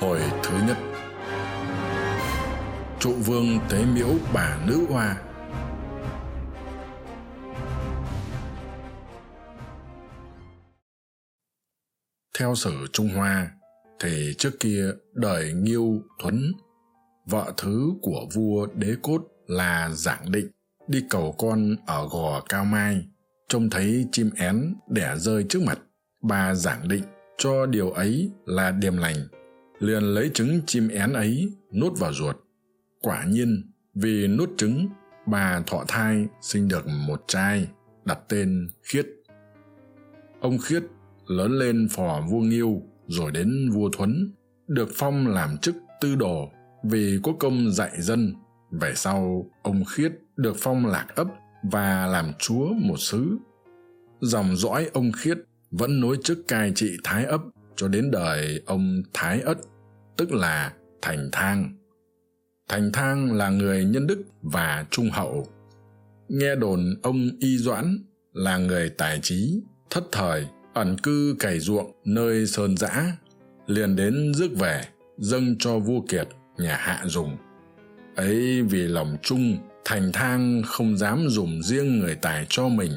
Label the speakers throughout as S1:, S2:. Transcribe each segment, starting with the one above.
S1: Hồi thứ nhất. Trụ vương tế miễu bà nữ hoa. Theo sử Trung Hoa, thì trước kia đời Nghiêu Thuấn, vợ thứ của vua Đế Cốt là Giảng Định, đi cầu con ở gò Cao Mai, trông thấy chim én đẻ rơi trước mặt. Bà Giảng Định cho điều ấy là điềm lành, liền lấy trứng chim én ấy nuốt vào ruột. Quả nhiên, vì nuốt trứng, bà thọ thai sinh được một trai, đặt tên Khiết. Ông Khiết lớn lên phò vua Nghiêu, rồi đến vua Thuấn, được phong làm chức tư đồ vì có công dạy dân. Về sau, ông Khiết được phong lạc ấp và làm chúa một xứ. Dòng dõi ông Khiết vẫn nối chức cai trị Thái ấp cho đến đời ông Thái ất, tức là Thành Thang. Thành Thang là người nhân đức và trung hậu. Nghe đồn ông Y Doãn là người tài trí, thất thời, ẩn cư cày ruộng nơi sơn giã, liền đến rước về, dâng cho vua Kiệt nhà hạ dùng. Ấy vì lòng chung, Thành Thang không dám dùng riêng người tài cho mình.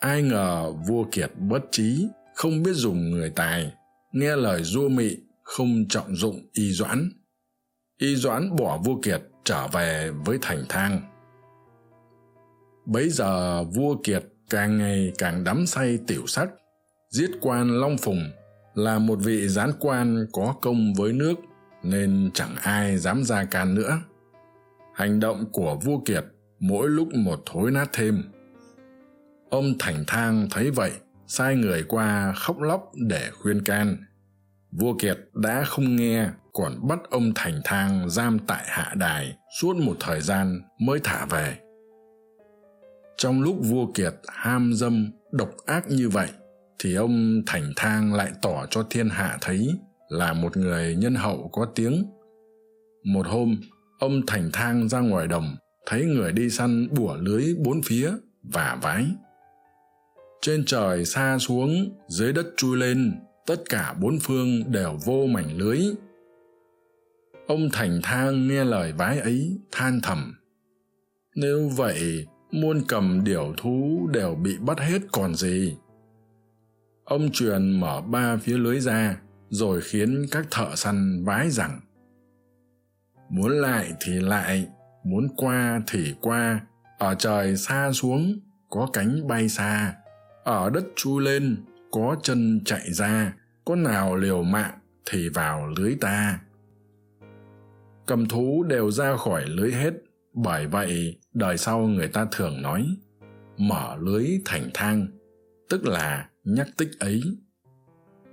S1: Ai ngờ vua Kiệt bất trí, không biết dùng người tài, nghe lời du mị, không trọng dụng y doãn, y doãn bỏ vua kiệt trở về với thành thang. Bấy giờ vua kiệt càng ngày càng đắm say tiểu sắc. Giết quan long phùng là một vị gián quan có công với nước nên chẳng ai dám ra can nữa. Hành động của vua kiệt mỗi lúc một thối nát thêm. Ông thành thang thấy vậy sai người qua khóc lóc để khuyên can. Vua kiệt đã không nghe, còn bắt ông thành thang giam tại hạ đài suốt một thời gian mới thả về. Trong lúc vua kiệt ham dâm, độc ác như vậy, thì ông thành thang lại tỏ cho thiên hạ thấy là một người nhân hậu có tiếng. Một hôm, ông thành thang ra ngoài đồng, thấy người đi săn bủa lưới bốn phía và vái trên trời xa xuống, dưới đất chui lên, tất cả bốn phương đều vô mảnh lưới. Ông thành thang nghe lời vái ấy, than thầm. Nếu vậy, muôn cầm điểu thú đều bị bắt hết còn gì? Ông truyền mở ba phía lưới ra, rồi khiến các thợ săn vái rằng, muốn lại thì lại, muốn qua thì qua, ở trời xa xuống, có cánh bay xa ở đất chui lên, có chân chạy ra, có nào liều mạng thì vào lưới ta. Cầm thú đều ra khỏi lưới hết, bởi vậy đời sau người ta thường nói, mở lưới thành thang, tức là nhắc tích ấy.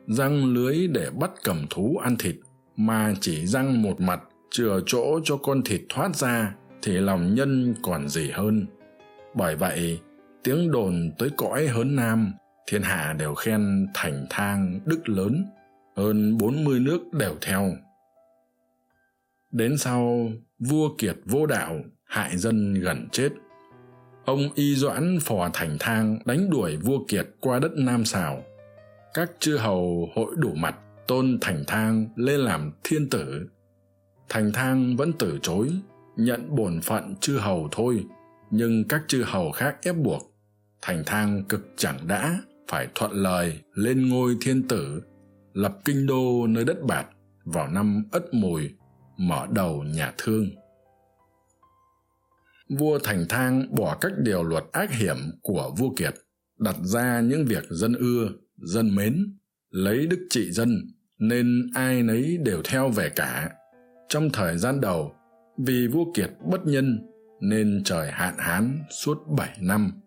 S1: Răng lưới để bắt cầm thú ăn thịt, mà chỉ răng một mặt chừa chỗ cho con thịt thoát ra thì lòng nhân còn gì hơn. Bởi vậy tiếng đồn tới cõi hớn nam, thiên hạ đều khen thành thang đức lớn, hơn bốn mươi nước đều theo. Đến sau, vua kiệt vô đạo, hại dân gần chết. Ông y doãn phò thành thang đánh đuổi vua kiệt qua đất nam sào. Các chư hầu hội đủ mặt, tôn thành thang lên làm thiên tử. Thành thang vẫn từ chối, nhận bổn phận chư hầu thôi, nhưng các chư hầu khác ép buộc thành thang cực chẳng đã, phải thuận lời lên ngôi thiên tử, lập kinh đô nơi đất bạt vào năm ất mùi, mở đầu nhà thương. Vua thành thang bỏ các điều luật ác hiểm của vua kiệt, đặt ra những việc dân ưa, dân mến, lấy đức trị dân, nên ai nấy đều theo về cả. Trong thời gian đầu, vì vua kiệt bất nhân, nên trời hạn hán suốt bảy năm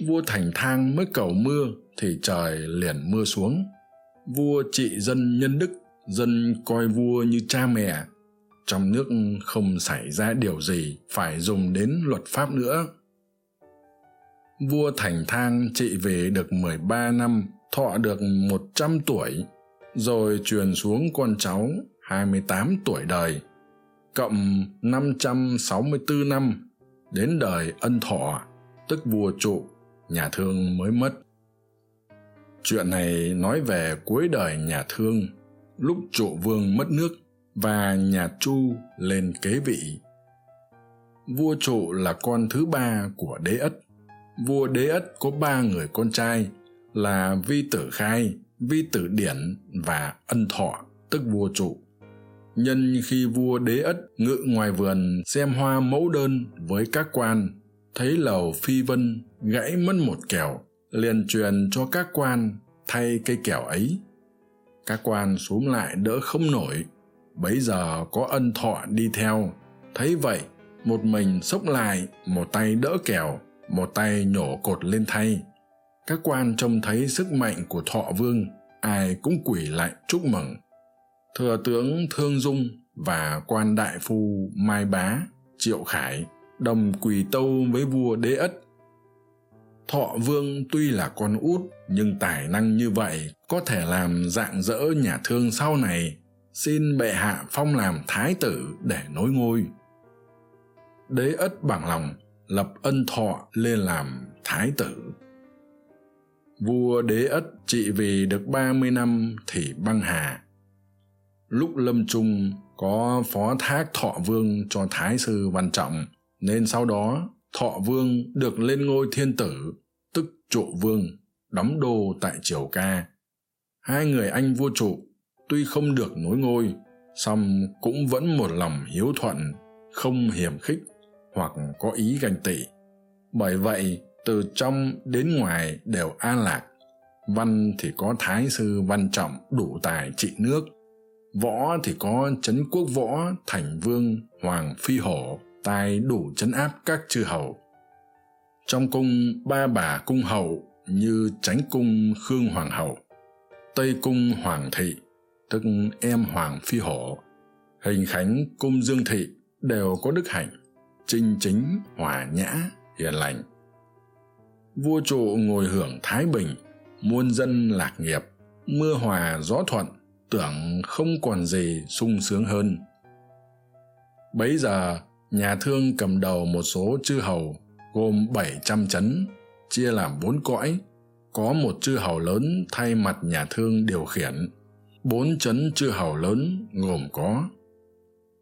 S1: vua thành thang mới cầu mưa thì trời liền mưa xuống. Vua trị dân nhân đức, dân coi vua như cha mẹ. Trong nước không xảy ra điều gì phải dùng đến luật pháp nữa. Vua thành thang trị về được mười ba năm, thọ được một trăm tuổi, rồi truyền xuống con cháu hai mươi tám tuổi đời, cộng năm trăm sáu mươi bốn năm đến đời ân thọ, tức vua trụ nhà thương mới mất. Chuyện này nói về cuối đời nhà thương, lúc trụ vương mất nước và nhà chu lên kế vị. Vua trụ là con thứ ba của đế ất. Vua đế ất có ba người con trai là vi tử khai, vi tử điển và ân thọ, tức vua trụ. Nhân khi vua đế ất ngự ngoài vườn xem hoa mẫu đơn với các quan thấy lầu phi vân gãy mất một kẻo liền truyền cho các quan thay cây kẻo ấy. Các quan xúm lại đỡ không nổi. Bấy giờ có ân thọ đi theo. Thấy vậy, một mình xốc lại, một tay đỡ kẻo một tay nhổ cột lên thay. Các quan trông thấy sức mạnh của thọ vương, ai cũng quỳ lại chúc mừng. Thừa tướng thương dung và quan đại phu mai bá, triệu khải đồng quỳ tâu với vua đế ất. Thọ vương tuy là con út, nhưng tài năng như vậy có thể làm dạng dỡ nhà thương sau này. Xin bệ hạ phong làm thái tử để nối ngôi. Đế ất bằng lòng, lập ân thọ lên làm thái tử. Vua đế ất trị vì được ba mươi năm thì băng hà. Lúc lâm trung có phó thác thọ vương cho thái sư văn trọng nên sau đó, thọ vương được lên ngôi thiên tử, tức trụ vương, đóng đô tại triều ca. Hai người anh vua trụ, tuy không được nối ngôi, song cũng vẫn một lòng hiếu thuận, không hiềm khích hoặc có ý ganh tị. Bởi vậy, từ trong đến ngoài đều an lạc. Văn thì có thái sư văn trọng đủ tài trị nước. Võ thì có trấn quốc võ, thành vương, hoàng phi hổ tài đủ chấn áp các chư hầu. Trong cung ba bà cung hậu như tránh cung khương hoàng hậu, tây cung hoàng thị, tức em hoàng phi hổ, hình khánh cung dương thị đều có đức hạnh trinh chính, hòa nhã, hiền lành. Vua trụ ngồi hưởng thái bình, muôn dân lạc nghiệp, mưa hòa gió thuận, tưởng không còn gì sung sướng hơn. Bấy giờ nhà thương cầm đầu một số chư hầu, gồm bảy trăm chấn, chia làm bốn cõi. Có một chư hầu lớn thay mặt nhà thương điều khiển. Bốn chấn chư hầu lớn gồm có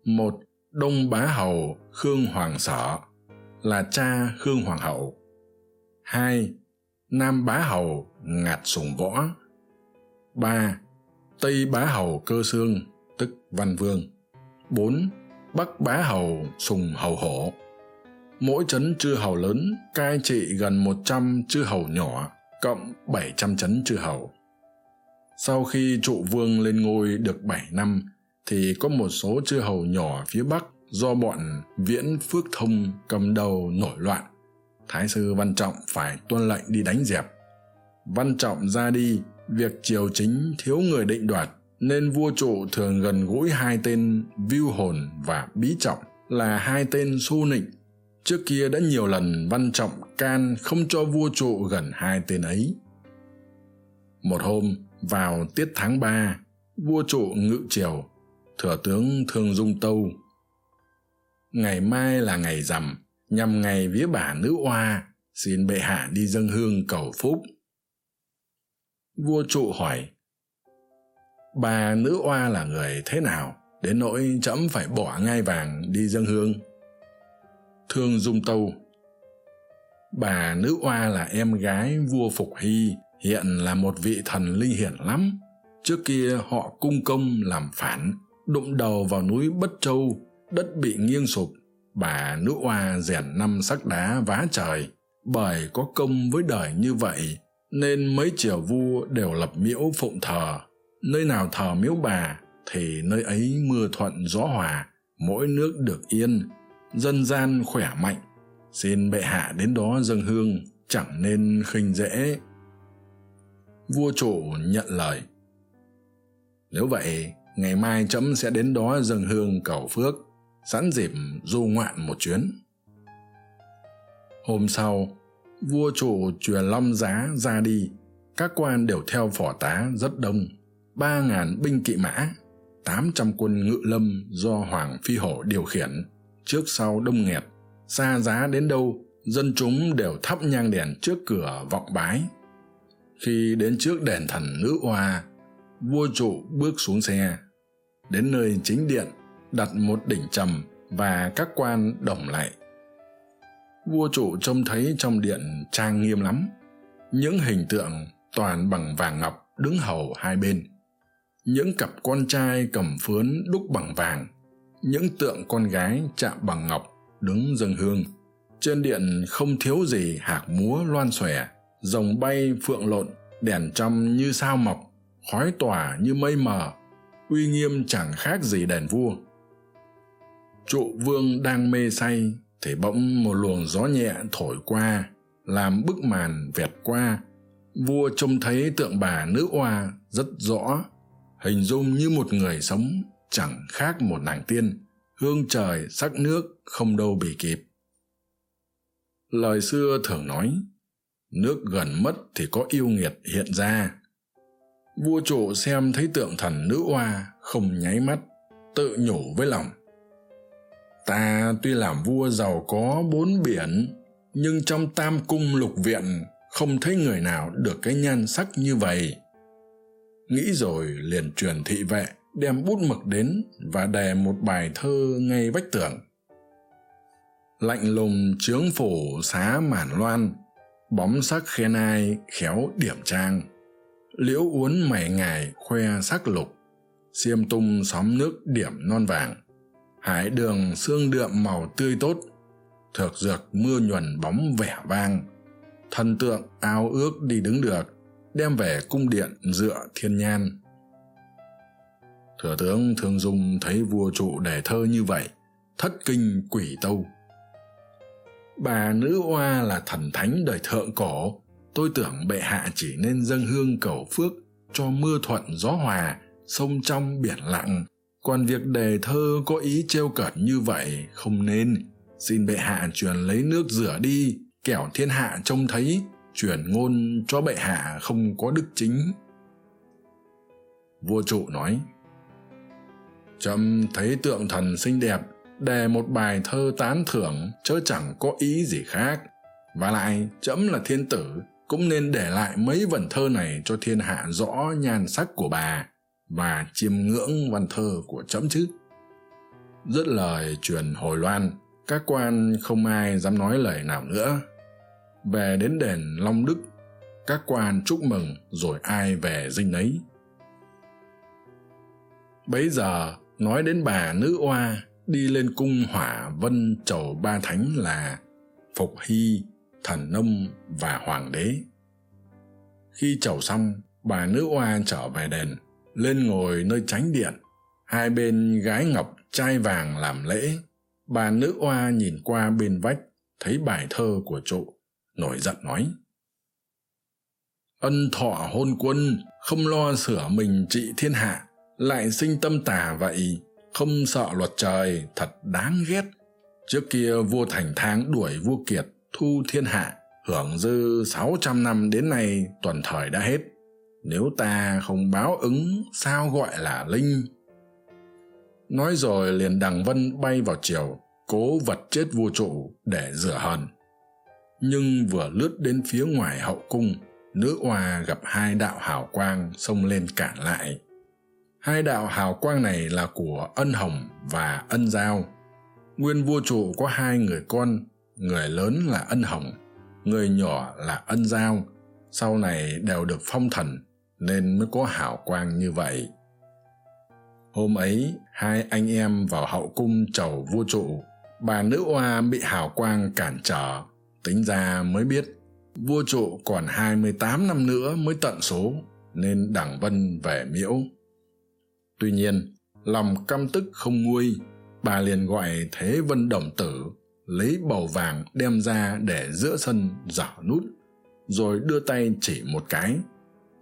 S1: một đông bá hầu khương hoàng sở là cha khương hoàng hậu. Hai nam bá hầu ngạt sùng võ. Ba tây bá hầu cơ xương tức văn vương. Bốn bắc bá hầu sùng hầu hổ. Mỗi trấn chư hầu lớn, cai trị gần một trăm chư hầu nhỏ, cộng bảy trăm trấn chư hầu. Sau khi trụ vương lên ngôi được bảy năm, thì có một số chư hầu nhỏ phía bắc do bọn viễn phước thông cầm đầu nổi loạn. Thái sư văn trọng phải tuân lệnh đi đánh dẹp. Văn trọng ra đi, việc triều chính thiếu người định đoạt nên vua trụ thường gần gũi hai tên viu hồn và bí trọng là hai tên su nịnh. Trước kia đã nhiều lần văn trọng can không cho vua trụ gần hai tên ấy. Một hôm, vào tiết tháng ba, vua trụ ngự triều, thừa tướng thương dung tâu. Ngày mai là ngày rằm, nhằm ngày vía bà nữ oa, xin bệ hạ đi dâng hương cầu phúc. Vua trụ hỏi bà nữ oa là người thế nào? Đến nỗi trẫm phải bỏ ngai vàng đi dâng hương. Thương dung tâu. Bà nữ oa là em gái vua phục hy, hiện là một vị thần linh hiển lắm. Trước kia họ cung công làm phản, đụng đầu vào núi bất châu, đất bị nghiêng sụp. Bà nữ oa rèn năm sắc đá vá trời. Bởi có công với đời như vậy, nên mấy triều vua đều lập miễu phụng thờ nơi nào thờ miếu bà thì nơi ấy mưa thuận gió hòa, mỗi nước được yên, dân gian khỏe mạnh. Xin bệ hạ đến đó dâng hương, chẳng nên khinh dễ. Vua chủ nhận lời. Nếu vậy, ngày mai trẫm sẽ đến đó dâng hương cầu phước, sẵn dịp du ngoạn một chuyến. Hôm sau, vua chủ truyền long giá ra đi, các quan đều theo phò tá rất đông ba ngàn binh kỵ mã, tám trăm quân ngự lâm do hoàng phi hổ điều khiển. Trước sau đông nghẹt, xa giá đến đâu, dân chúng đều thắp nhang đèn trước cửa vọng bái. Khi đến trước đền thần nữ oa, vua trụ bước xuống xe. Đến nơi chính điện, đặt một đỉnh trầm và các quan đồng lại. Vua trụ trông thấy trong điện trang nghiêm lắm. Những hình tượng toàn bằng vàng ngọc đứng hầu hai bên những cặp con trai cầm phướn đúc bằng vàng, những tượng con gái chạm bằng ngọc đứng dâng hương. Trên điện không thiếu gì hạc múa loan xòe, rồng bay phượng lộn, đèn trăm như sao mọc, khói tỏa như mây mờ, uy nghiêm chẳng khác gì đèn vua. Trụ vương đang mê say, thì bỗng một luồng gió nhẹ thổi qua, làm bức màn vẹt qua. Vua trông thấy tượng bà nữ oa rất rõ hình dung như một người sống chẳng khác một nàng tiên, hương trời sắc nước không đâu bị kịp. Lời xưa thường nói, nước gần mất thì có yêu nghiệt hiện ra. Vua trụ xem thấy tượng thần nữ oa không nháy mắt, tự nhủ với lòng. Ta tuy làm vua giàu có bốn biển, nhưng trong tam cung lục viện không thấy người nào được cái nhan sắc như vậy nghĩ rồi liền truyền thị vệ, đem bút mực đến và đè một bài thơ ngay vách tường. Lạnh lùng trướng phủ xá mản loan, bóng sắc khen ai khéo điểm trang. Liễu uốn mày ngài khoe sắc lục, xiêm tung xóm nước điểm non vàng. Hải đường xương đượm màu tươi tốt, thược dược mưa nhuần bóng vẻ vang. Thần tượng ao ước đi đứng được đem về cung điện dựa thiên nhan. Thừa tướng thương dung thấy vua trụ đề thơ như vậy, thất kinh quỷ tâu. Bà nữ oa là thần thánh đời thượng cổ, tôi tưởng bệ hạ chỉ nên dâng hương cầu phước cho mưa thuận gió hòa, sông trong biển lặng. Còn việc đề thơ có ý trêu cợt như vậy không nên. Xin bệ hạ truyền lấy nước rửa đi, kẻo thiên hạ trông thấy chuyển ngôn cho bệ hạ không có đức chính. Vua trụ nói, trâm thấy tượng thần xinh đẹp đề một bài thơ tán thưởng, chớ chẳng có ý gì khác. Và lại, trẫm là thiên tử, cũng nên để lại mấy vần thơ này cho thiên hạ rõ nhan sắc của bà và chiêm ngưỡng văn thơ của trẫm chứ. Dứt lời, truyền hồi loan, các quan không ai dám nói lời nào nữa về đến đền long đức, các quan chúc mừng rồi ai về dinh ấy. Bấy giờ, nói đến bà nữ oa, đi lên cung hỏa vân chầu ba thánh là phục hy, thần nông và hoàng đế. Khi chầu xong, bà nữ oa trở về đền, lên ngồi nơi tránh điện. Hai bên gái ngọc trai vàng làm lễ. Bà nữ oa nhìn qua bên vách, thấy bài thơ của trụ nổi giận nói. Ân thọ hôn quân, không lo sửa mình trị thiên hạ, lại sinh tâm tà vậy, không sợ luật trời, thật đáng ghét. Trước kia vua thành thang đuổi vua kiệt, thu thiên hạ, hưởng dư sáu trăm năm đến nay, tuần thời đã hết. Nếu ta không báo ứng, sao gọi là linh? Nói rồi liền đằng vân bay vào chiều cố vật chết vua trụ để rửa hờn nhưng vừa lướt đến phía ngoài hậu cung, nữ oa gặp hai đạo hào quang xông lên cản lại. Hai đạo hào quang này là của ân hồng và ân giao. Nguyên vua trụ có hai người con, người lớn là ân hồng, người nhỏ là ân giao. Sau này đều được phong thần, nên mới có hào quang như vậy. Hôm ấy, hai anh em vào hậu cung chầu vua trụ, bà nữ oa bị hào quang cản trở tính ra mới biết, vua trụ còn hai mươi tám năm nữa mới tận số, nên đảng vân về miễu. Tuy nhiên, lòng căm tức không nguôi, bà liền gọi thế vân đồng tử, lấy bầu vàng đem ra để giữa sân dở nút, rồi đưa tay chỉ một cái.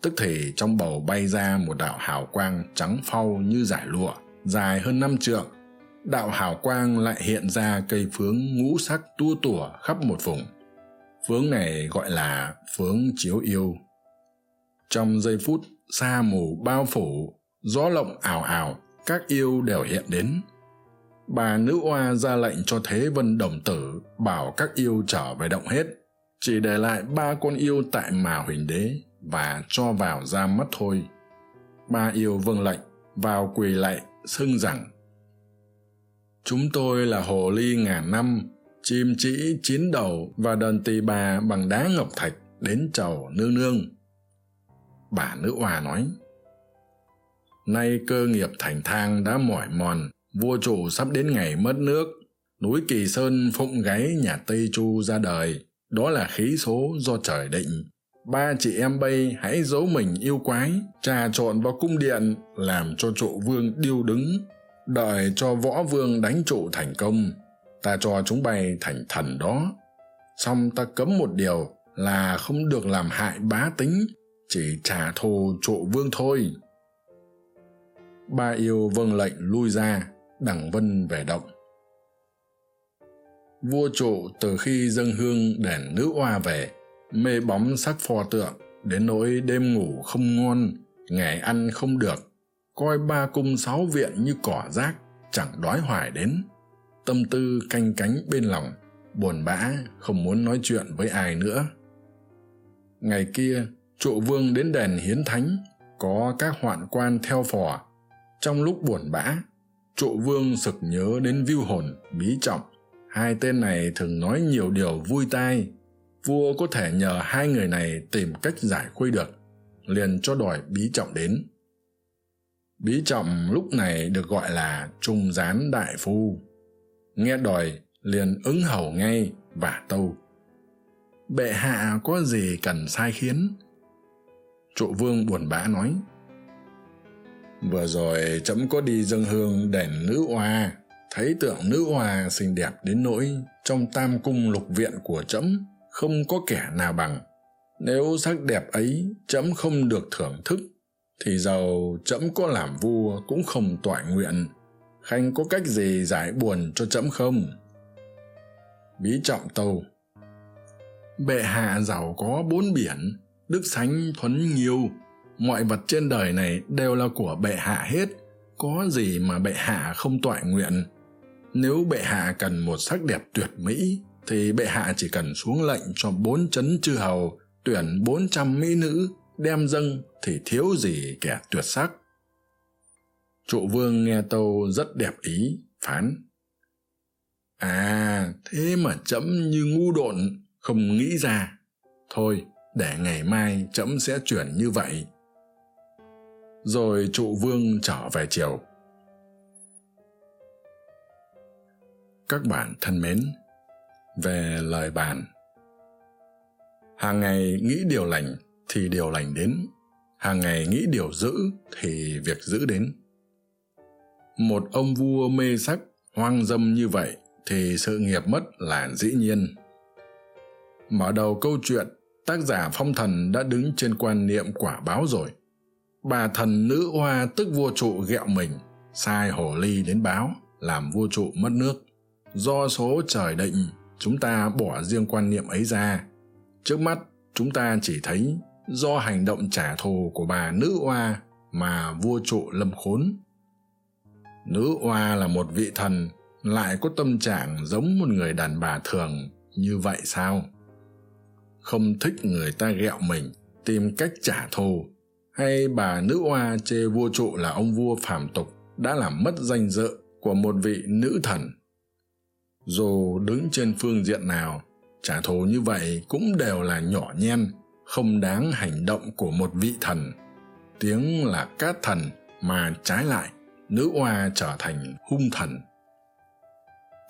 S1: Tức thì trong bầu bay ra một đạo hào quang trắng phau như giải lụa, dài hơn năm trượng đạo hào quang lại hiện ra cây phướng ngũ sắc tua tủa khắp một vùng. Phướng này gọi là phướng chiếu yêu. Trong giây phút sa mù bao phủ, gió lộng ảo ảo, các yêu đều hiện đến. Bà nữ oa ra lệnh cho thế vân đồng tử bảo các yêu trở về động hết, chỉ để lại ba con yêu tại mà huỳnh đế và cho vào ra mắt thôi. Ba yêu vâng lệnh, vào quỳ lạy, xưng rằng chúng tôi là hồ ly ngàn năm, chim chỉ chín đầu và đờn tỳ bà bằng đá ngọc thạch đến chầu nương nương. Bà nữ oà nói, nay cơ nghiệp thành thang đã mỏi mòn, vua chủ sắp đến ngày mất nước. Núi kỳ sơn phụng gáy nhà tây chu ra đời, đó là khí số do trời định. Ba chị em bây hãy giấu mình yêu quái, trà trộn vào cung điện, làm cho trụ vương điêu đứng đợi cho võ vương đánh trụ thành công, ta cho chúng bay thành thần đó. Song ta cấm một điều là không được làm hại bá tính, chỉ trả thù trụ vương thôi. Ba yêu vâng lệnh lui ra đẳng vân về động. Vua trụ từ khi dâng hương đèn nữ oa về, mê bóng sắc pho tượng, đến nỗi đêm ngủ không ngon, ngày ăn không được coi ba cung sáu viện như cỏ rác, chẳng đói hoài đến. Tâm tư canh cánh bên lòng, buồn bã, không muốn nói chuyện với ai nữa. Ngày kia, trụ vương đến đền hiến thánh, có các hoạn quan theo phò. Trong lúc buồn bã, trụ vương sực nhớ đến viu hồn, bí trọng. Hai tên này thường nói nhiều điều vui tai. Vua có thể nhờ hai người này tìm cách giải khuây được, liền cho đòi bí trọng đến bí trọng lúc này được gọi là trung gián đại phu. Nghe đòi, liền ứng hầu ngay và tâu. Bệ hạ có gì cần sai khiến? Trụ vương buồn bã nói. Vừa rồi trẫm có đi dâng hương đền nữ hoa thấy tượng nữ hoa xinh đẹp đến nỗi trong tam cung lục viện của trẫm không có kẻ nào bằng. Nếu sắc đẹp ấy trẫm không được thưởng thức thì giàu trẫm có làm vua cũng không toại nguyện. Khanh có cách gì giải buồn cho trẫm không? Bí trọng tâu. Bệ hạ giàu có bốn biển, đức sánh thuấn nghiêu. Mọi vật trên đời này đều là của bệ hạ hết. Có gì mà bệ hạ không toại nguyện? Nếu bệ hạ cần một sắc đẹp tuyệt mỹ, thì bệ hạ chỉ cần xuống lệnh cho bốn chấn chư hầu, tuyển bốn trăm mỹ nữ đem dâng thì thiếu gì kẻ tuyệt sắc. Trụ vương nghe tâu rất đẹp ý, phán. À thế mà trẫm như ngu độn, không nghĩ ra. Thôi, để ngày mai trẫm sẽ chuyển như vậy. Rồi trụ vương trở về triều. Các bạn thân mến, về lời bàn. Hàng ngày nghĩ điều lành thì điều lành đến, hàng ngày nghĩ điều dữ thì việc dữ đến. Một ông vua mê sắc, hoang dâm như vậy thì sự nghiệp mất là dĩ nhiên. Mở đầu câu chuyện, tác giả phong thần đã đứng trên quan niệm quả báo rồi. Bà thần nữ hoa tức vua trụ ghẹo mình, sai hồ ly đến báo, làm vua trụ mất nước. Do số trời định, chúng ta bỏ riêng quan niệm ấy ra. Trước mắt, chúng ta chỉ thấy do hành động trả thù của bà nữ oa mà vua trụ lâm khốn. Nữ oa là một vị thần, lại có tâm trạng giống một người đàn bà thường như vậy sao? Không thích người ta ghẹo mình, tìm cách trả thù, hay bà nữ oa chê vua trụ là ông vua phàm tục đã làm mất danh dự của một vị nữ thần? Dù đứng trên phương diện nào, trả thù như vậy cũng đều là nhỏ nhen không đáng hành động của một vị thần. Tiếng là cát thần mà trái lại, nữ oa trở thành hung thần.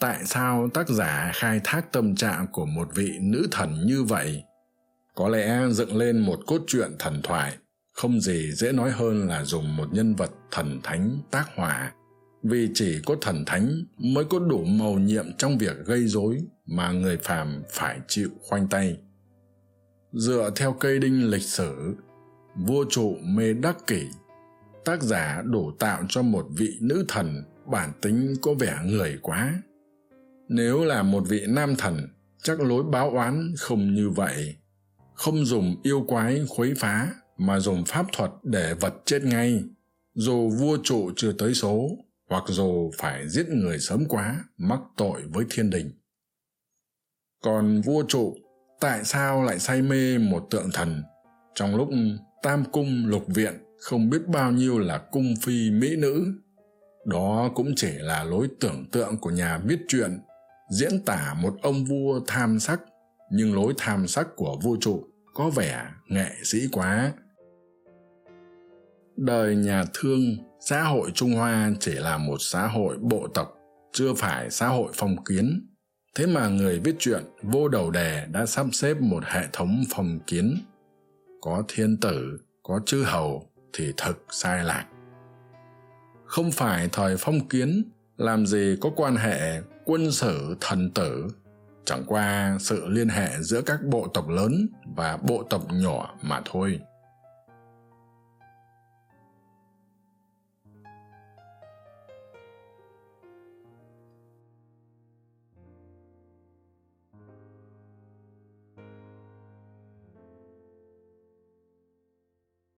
S1: Tại sao tác giả khai thác tâm trạng của một vị nữ thần như vậy? Có lẽ dựng lên một cốt truyện thần thoại, không gì dễ nói hơn là dùng một nhân vật thần thánh tác hỏa vì chỉ có thần thánh mới có đủ mầu nhiệm trong việc gây rối mà người phàm phải chịu khoanh tay dựa theo cây đinh lịch sử, vua trụ mê đắc kỷ, tác giả đổ tạo cho một vị nữ thần bản tính có vẻ người quá. Nếu là một vị nam thần, chắc lối báo oán không như vậy. Không dùng yêu quái khuấy phá, mà dùng pháp thuật để vật chết ngay. Dù vua trụ chưa tới số, hoặc dù phải giết người sớm quá, mắc tội với thiên đình. Còn vua trụ tại sao lại say mê một tượng thần? Trong lúc tam cung lục viện, không biết bao nhiêu là cung phi mỹ nữ. Đó cũng chỉ là lối tưởng tượng của nhà viết truyện, diễn tả một ông vua tham sắc. Nhưng lối tham sắc của vua trụ có vẻ nghệ sĩ quá. Đời nhà thương, xã hội trung hoa chỉ là một xã hội bộ tộc, chưa phải xã hội phong kiến thế mà người viết truyện vô đầu đề đã sắp xếp một hệ thống phong kiến. Có thiên tử, có chư hầu thì thực sai lạc. Không phải thời phong kiến, làm gì có quan hệ quân sử thần tử? Chẳng qua sự liên hệ giữa các bộ tộc lớn và bộ tộc nhỏ mà thôi.